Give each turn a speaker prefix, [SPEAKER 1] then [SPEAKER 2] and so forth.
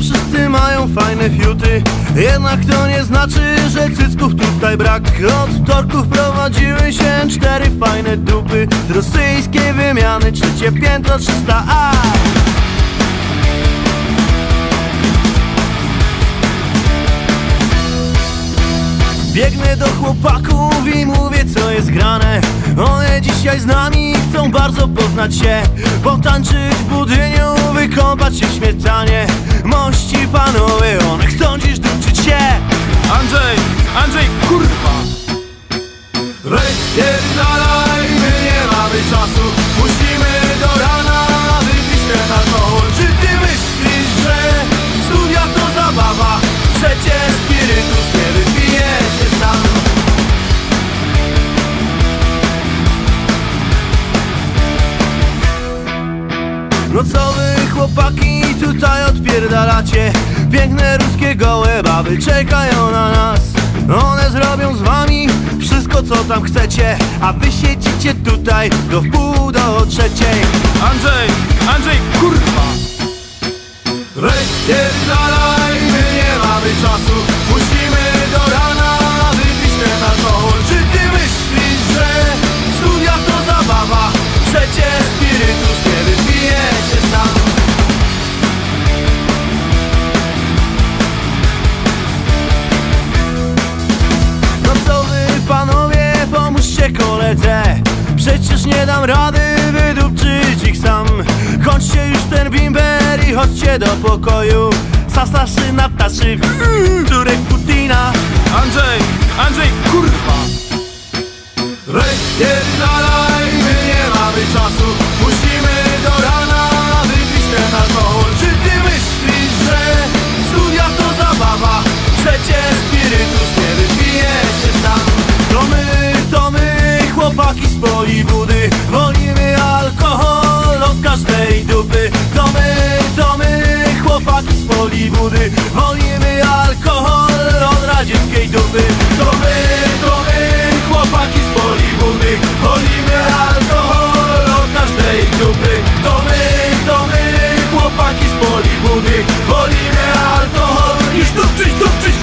[SPEAKER 1] wszyscy mają fajne fiuty. Jednak to nie znaczy, że cycków tutaj brak. Od torków prowadziły się cztery fajne dupy. Z rosyjskiej wymiany, trzecie piętro 300A Biegnę do chłopaków i mówię co jest grane. One dzisiaj z nami bardzo poznać się Potańczyć w budyniu, wykąpać się w śmietanie. Mości panowie, one chcą dziś duczyć się.
[SPEAKER 2] Andrzej,
[SPEAKER 1] No co wy chłopaki tutaj odpierdalacie. Piękne ruskie gołe baby czekają na nas. One zrobią z wami wszystko co tam chcecie A wy siedzicie tutaj do wpół do trzeciej.
[SPEAKER 2] Andrzej, Andrzej, kurwa!
[SPEAKER 1] Przecież nie dam rady wydupczyć ich sam. Kończcie już ten bimber i chodźcie do pokoju. Sasaszy na taszy, Turek Putina. Andrzej, Andrzej, kurwa! Wypierdalaj, pismo i budy. Wolimy alkohol od każdej dupy. To my, to my, chłopaki z Polibudy Wolimy alkohol od radzieckiej dupy. To my, to my, chłopaki z
[SPEAKER 2] Polibudy Wolimy alkohol
[SPEAKER 1] od każdej dupy. To my, to my, chłopaki z Polibudy Wolimy alkohol. Niż dupczyć, dupczyć